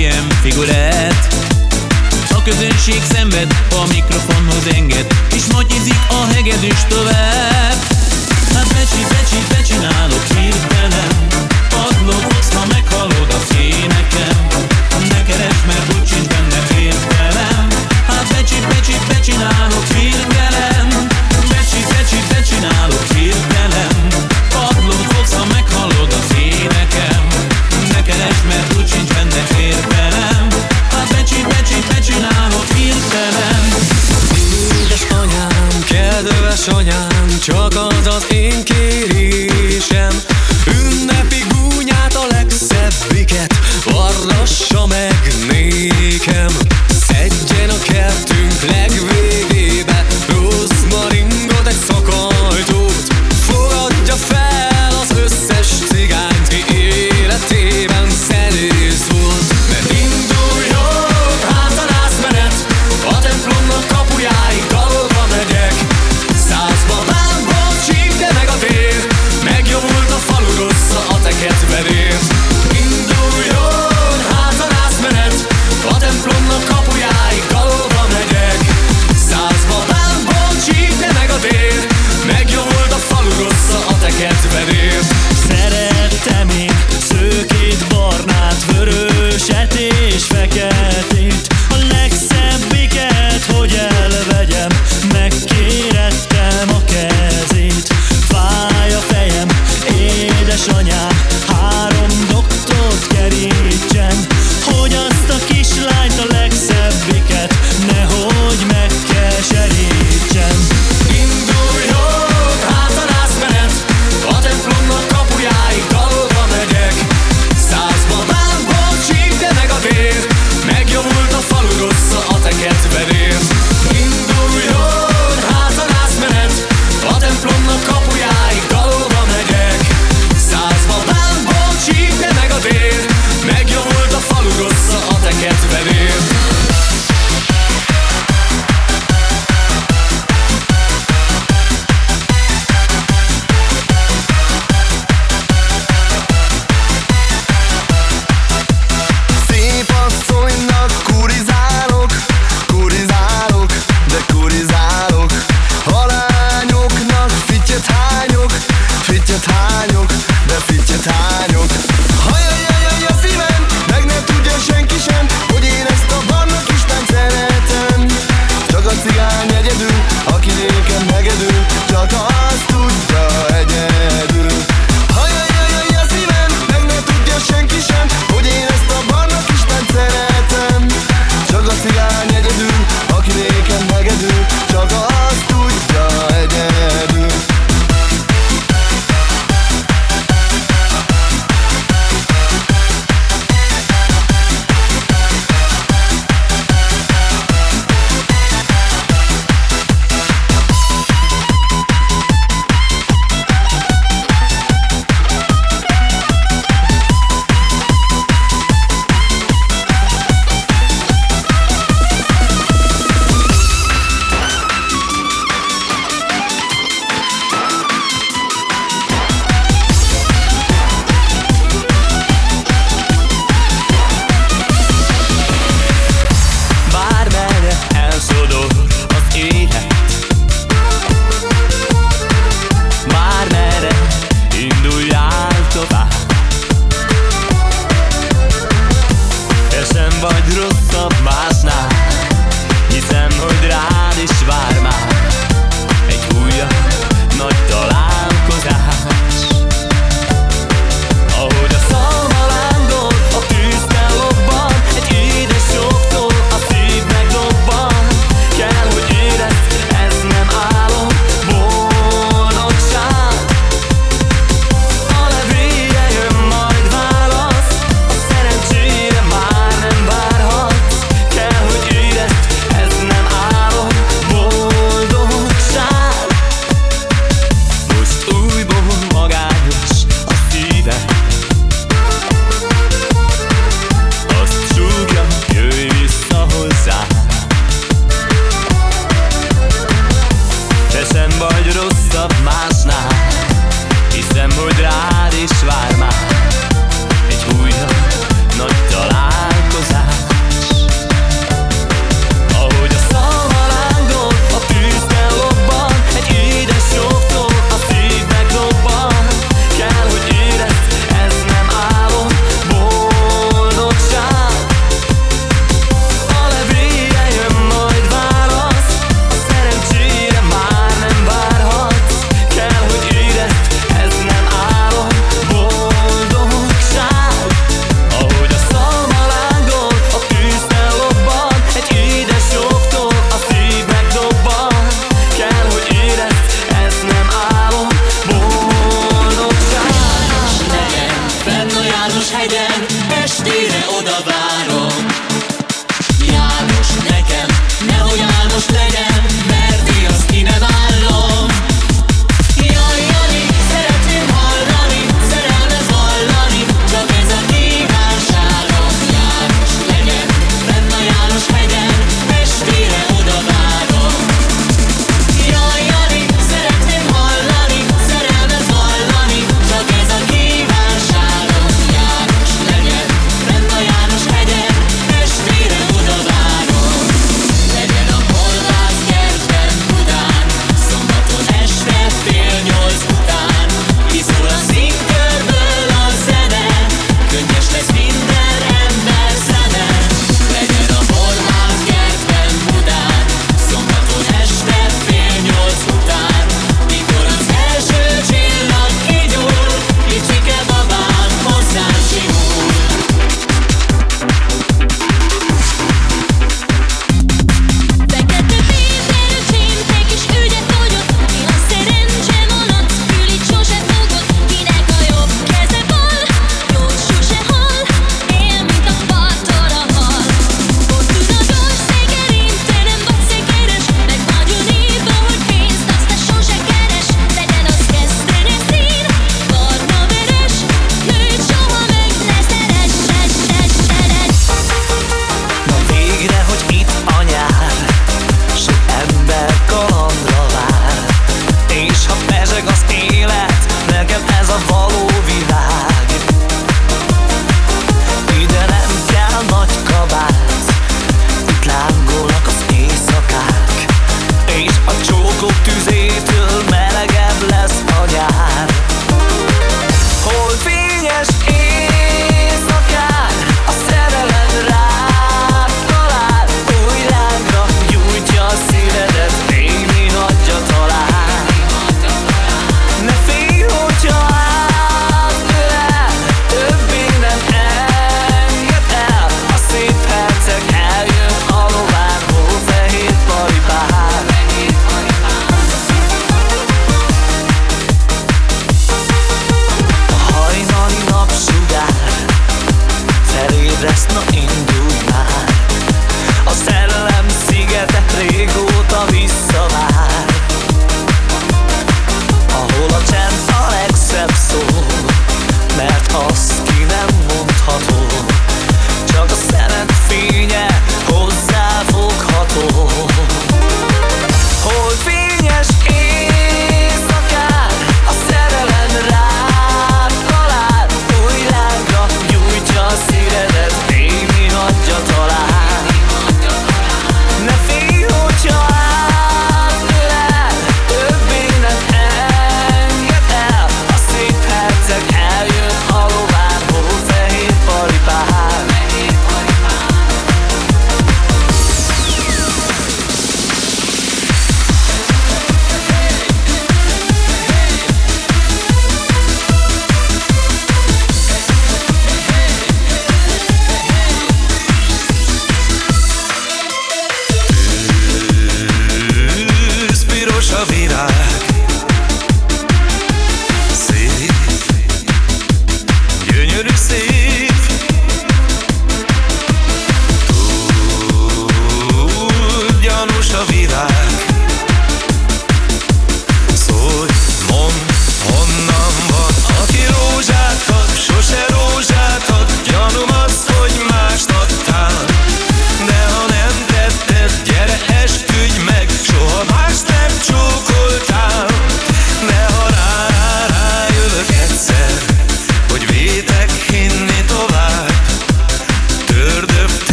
ilyen figurát. A közönség szenved, a mikrofonhoz enged És nagyizik a hegedűs tovább. Hát becsi, becsi, becsinálok hirtelen. Padlok, ha meghalod a énekem Ne keresd, mert úgysincs benne értelem Hát becsi, becsi, becsinálok az én kérem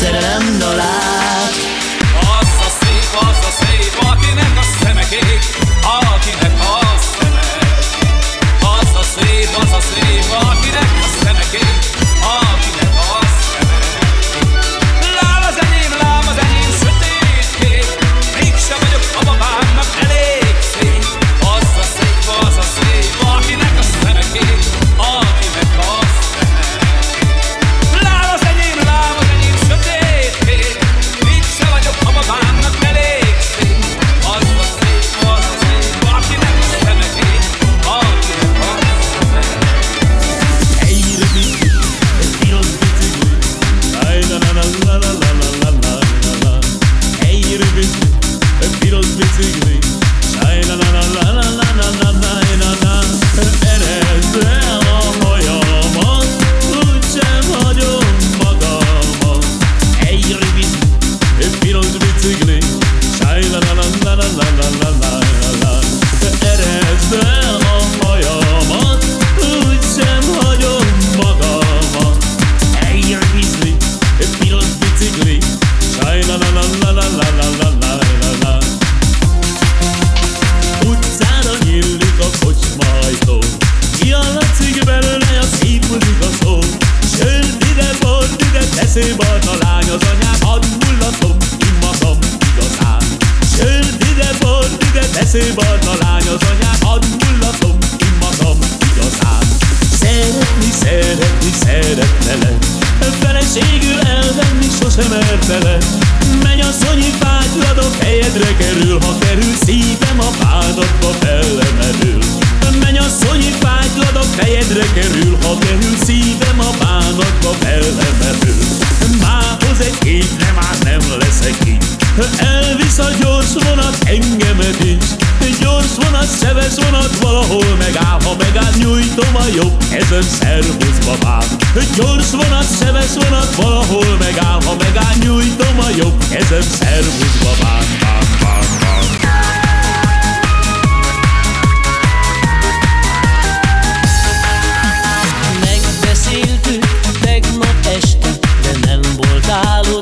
szerelem dalát. Az a szép, az a szép, akinek a szeme kék Akinek a szeme Az a szép, az a szép, akinek a szeme kék engedély Gyors a szeves vonat, valahol megáll Ha megáll, nyújtom a jobb kezem szervuszba már Gyors vonat, szeves vonat, valahol megáll Ha megáll, nyújtom a jobb kezem szervuszba már. Megbeszéltük tegnap este, de nem voltál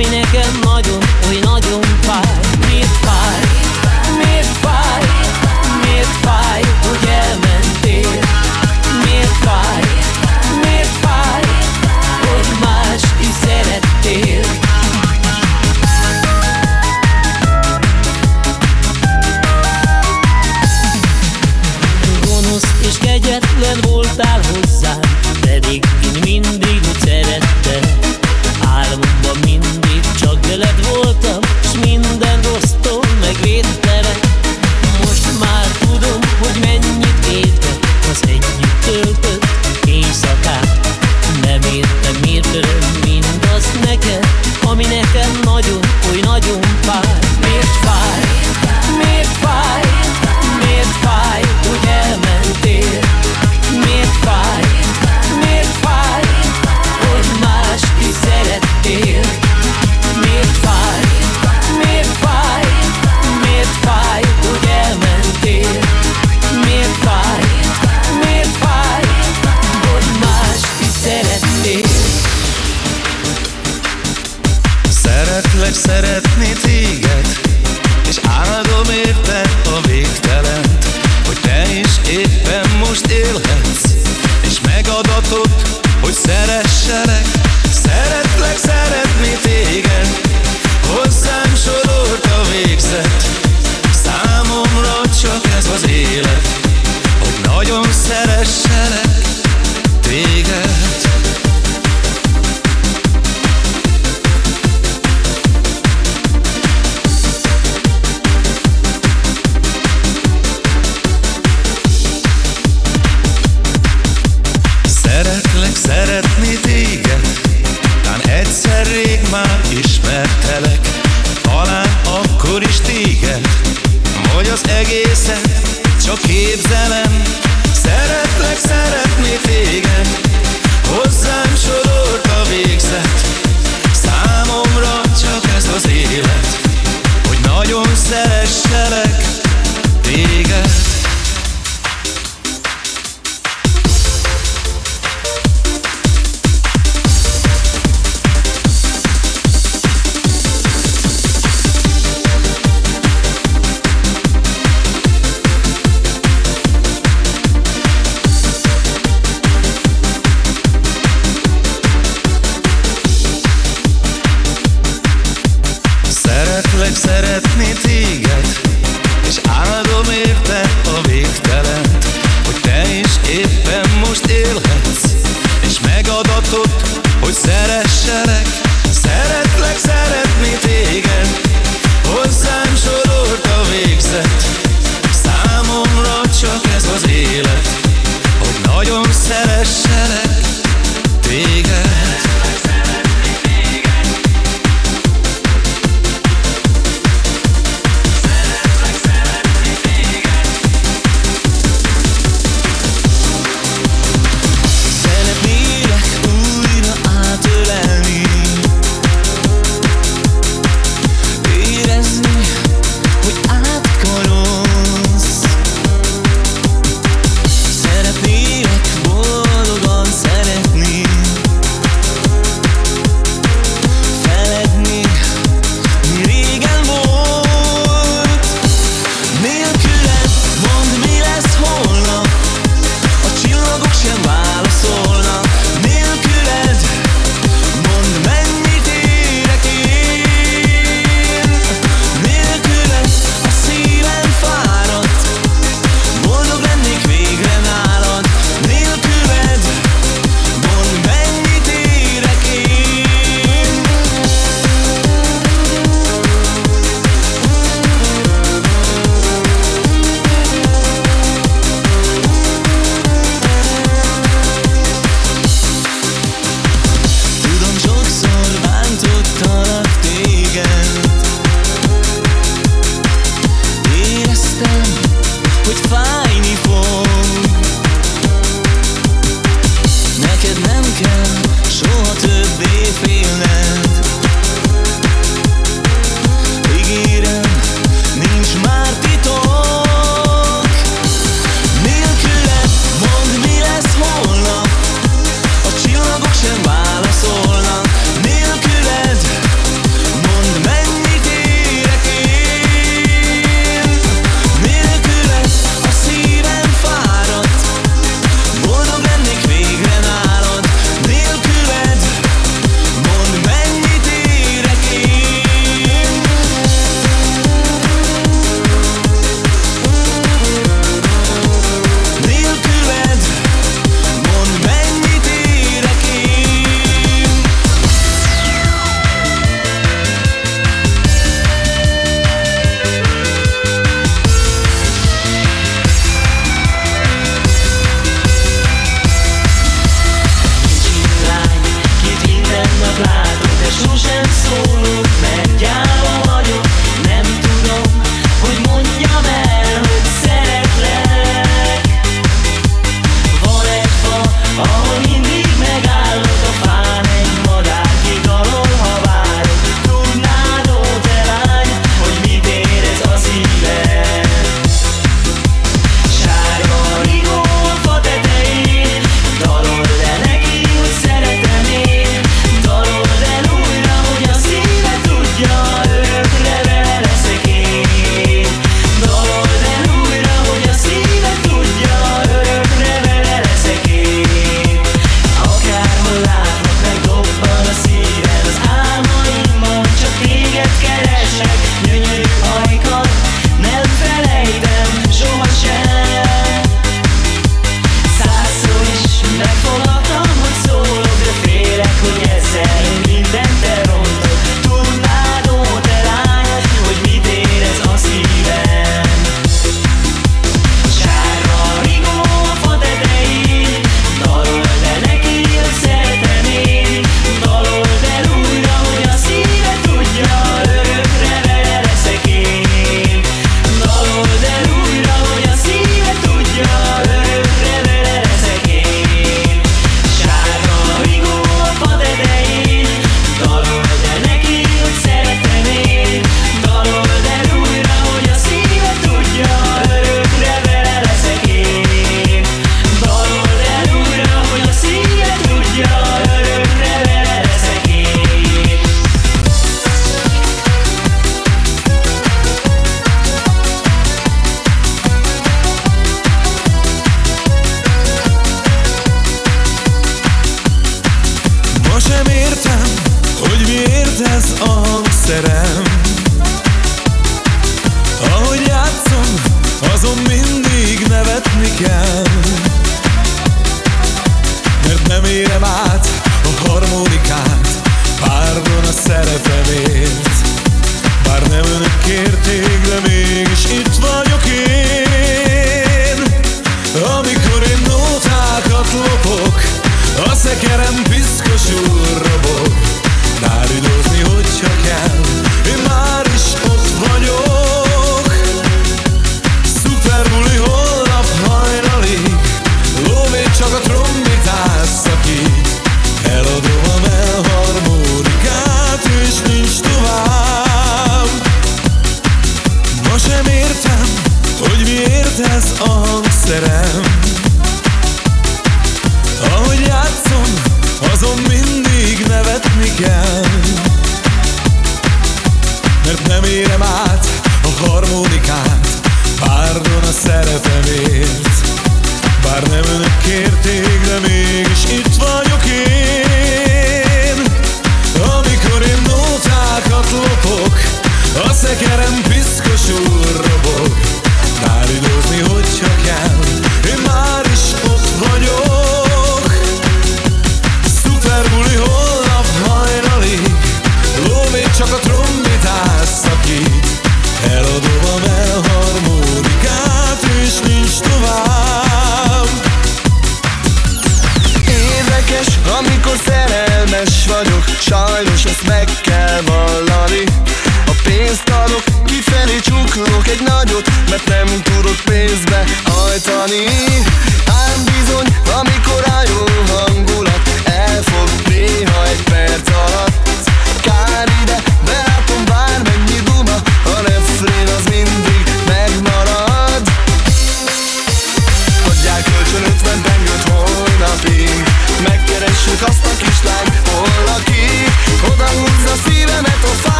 ami nekem nagyon, új nagyon fáj.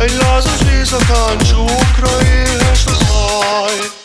Ej, razem si zatančil v krajih, še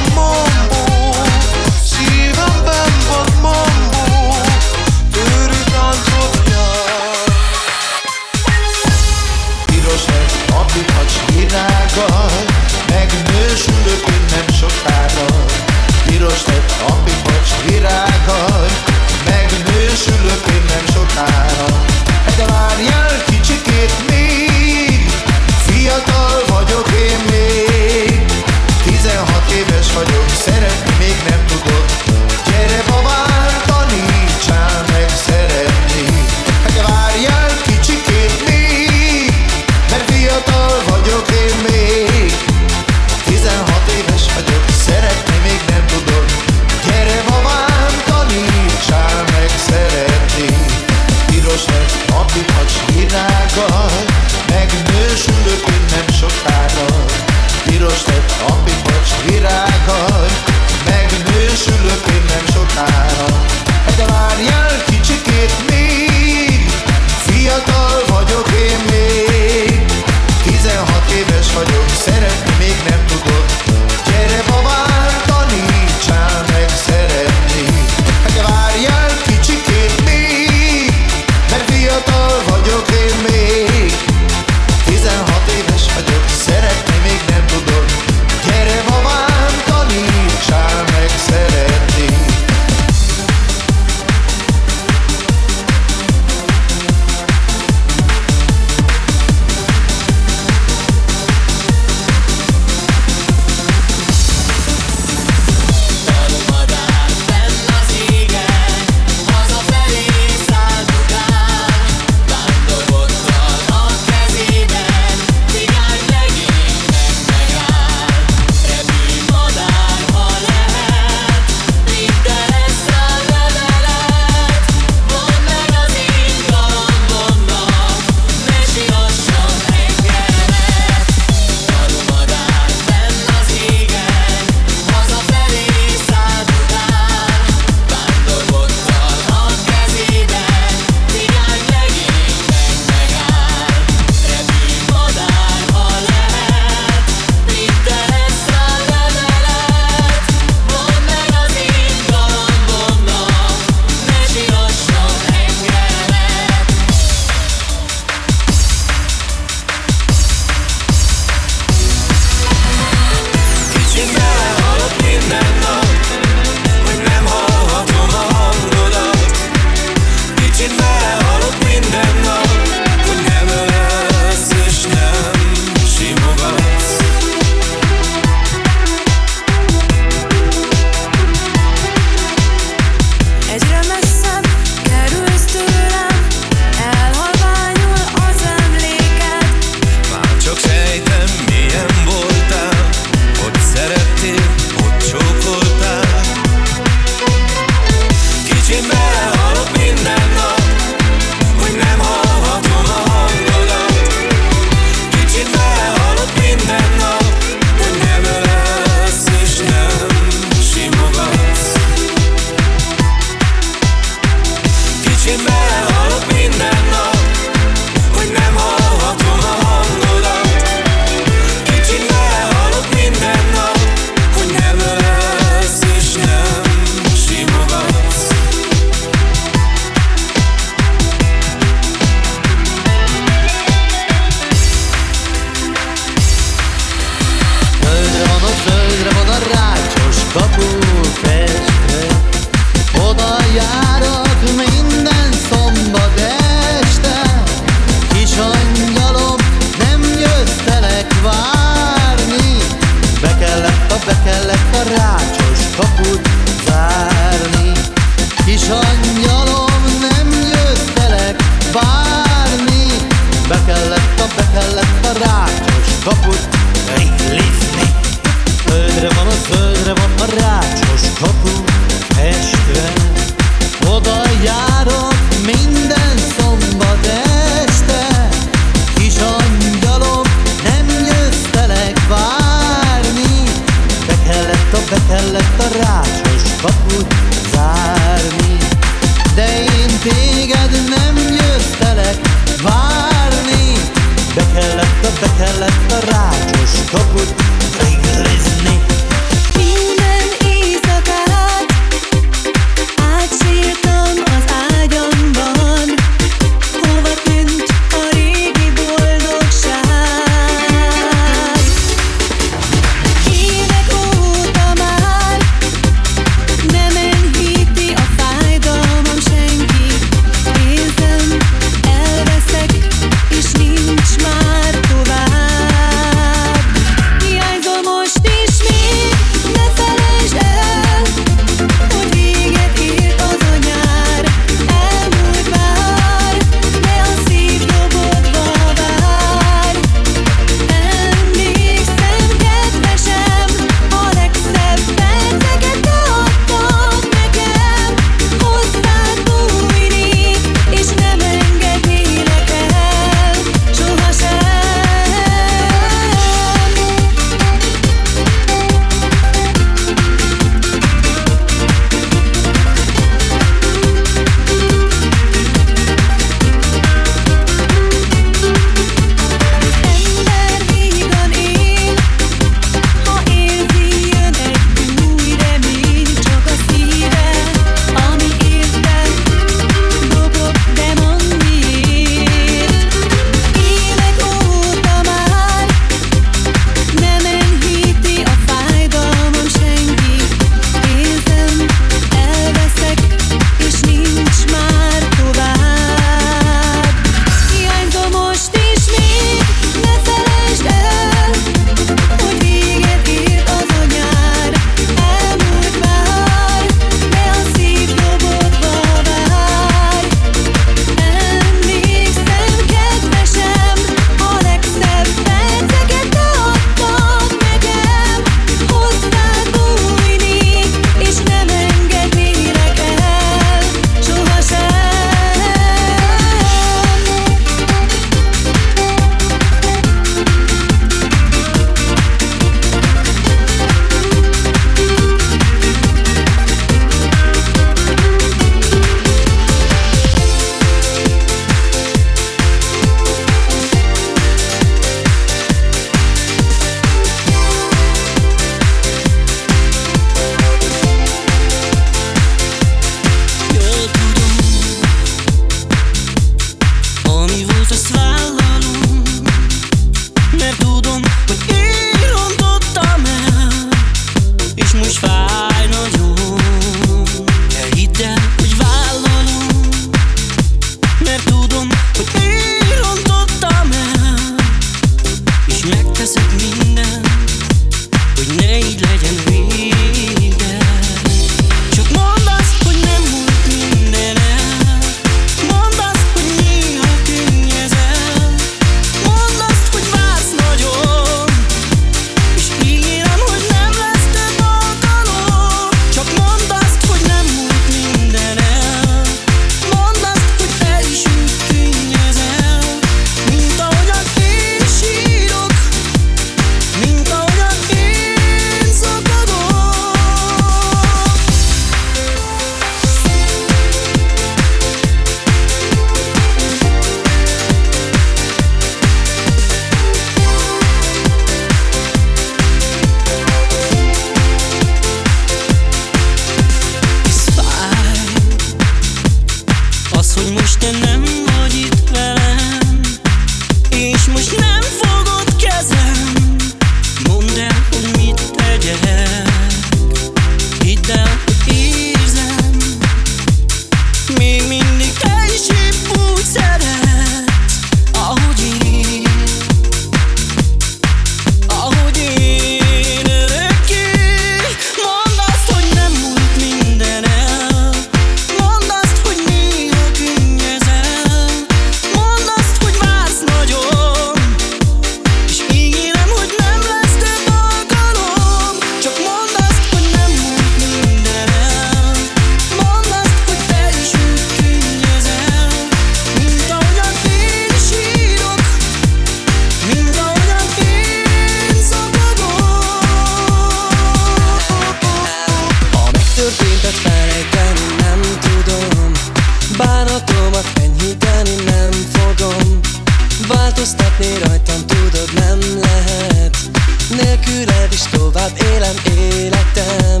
üred és tovább élem életem.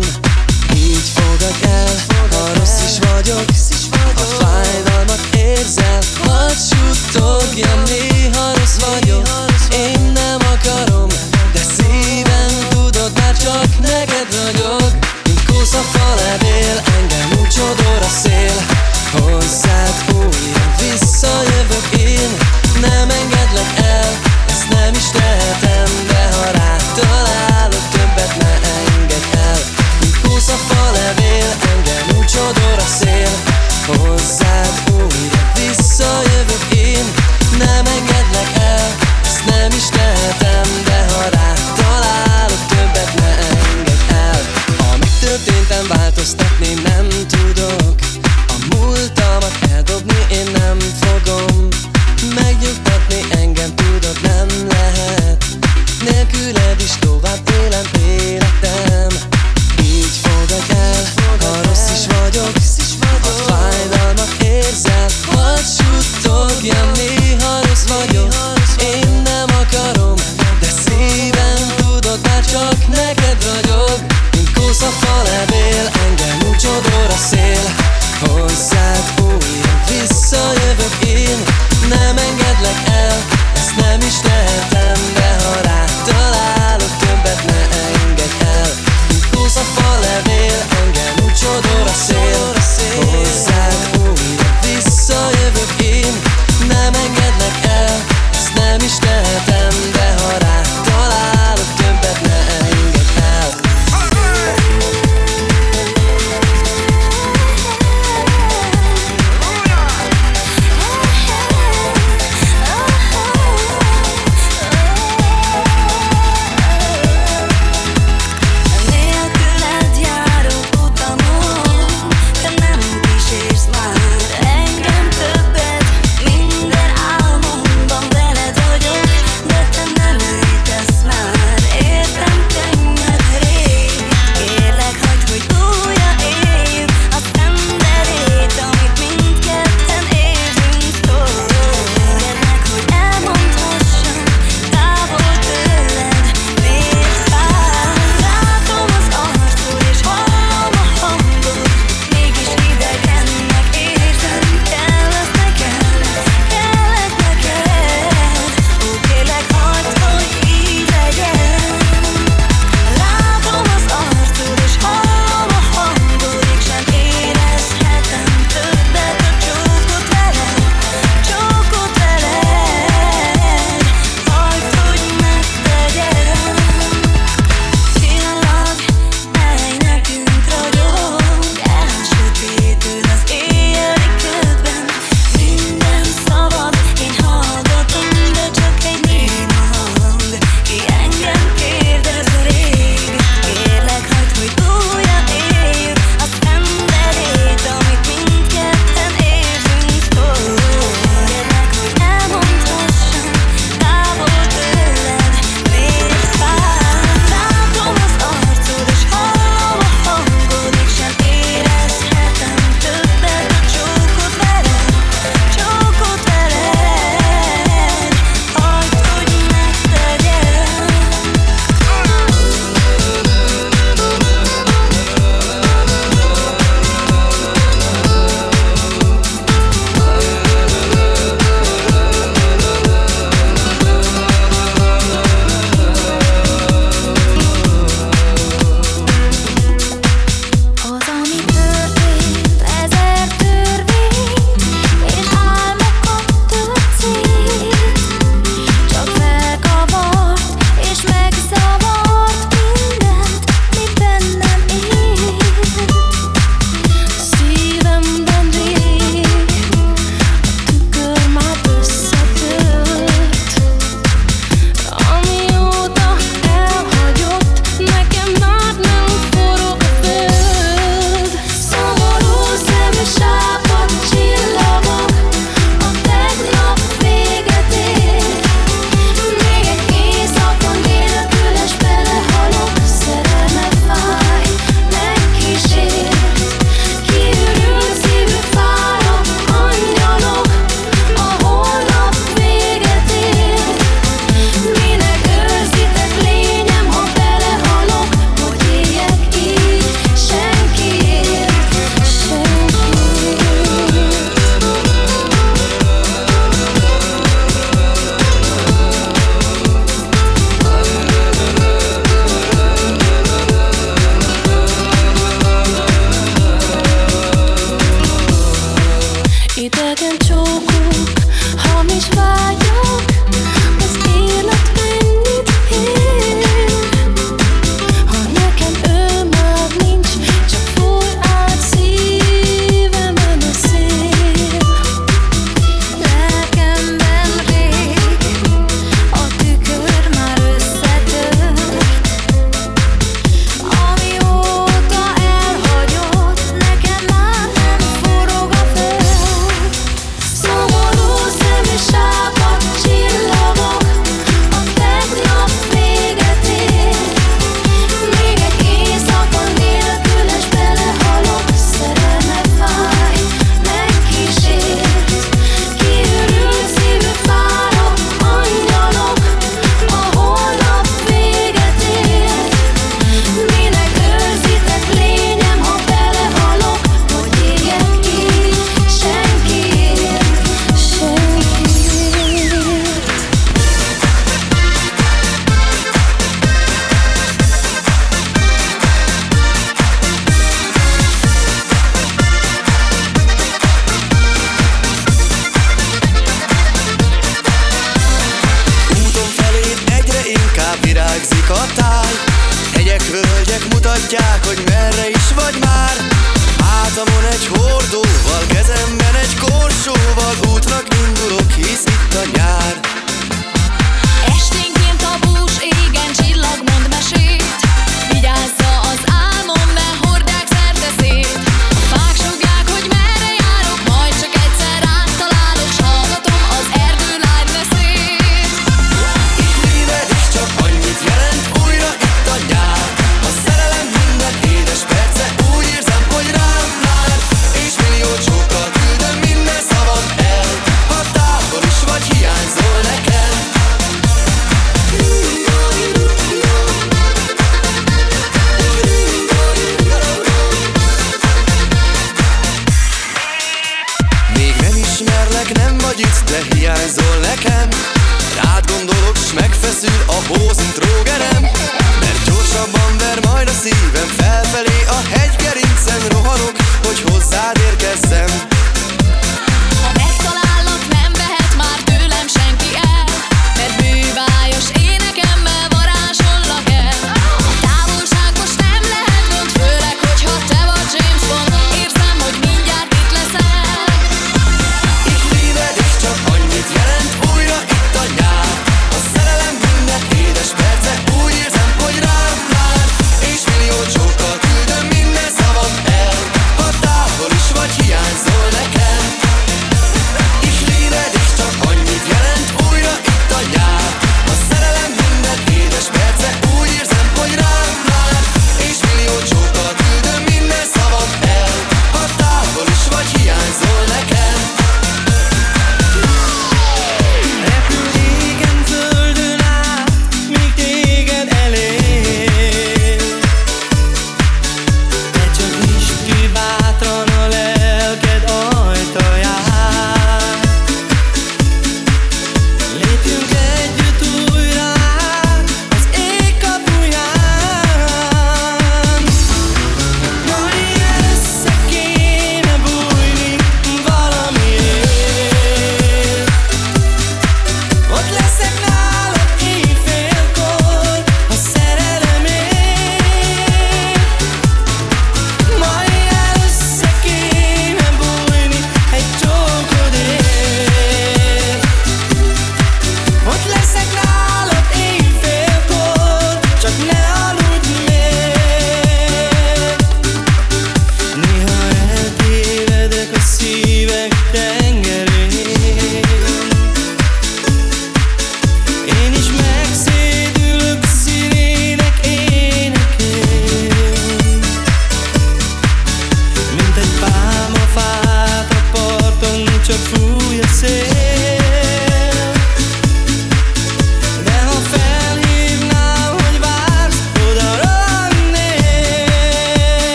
Így fogad el, ha rossz is vagyok a fájdalmat érzel, hadd suttogjam Néha rossz vagyok, én nem akarom De szívem tudod, már csak neked ragyog Mint kósz a falevél, engem úgy csodor a szél. Hozzád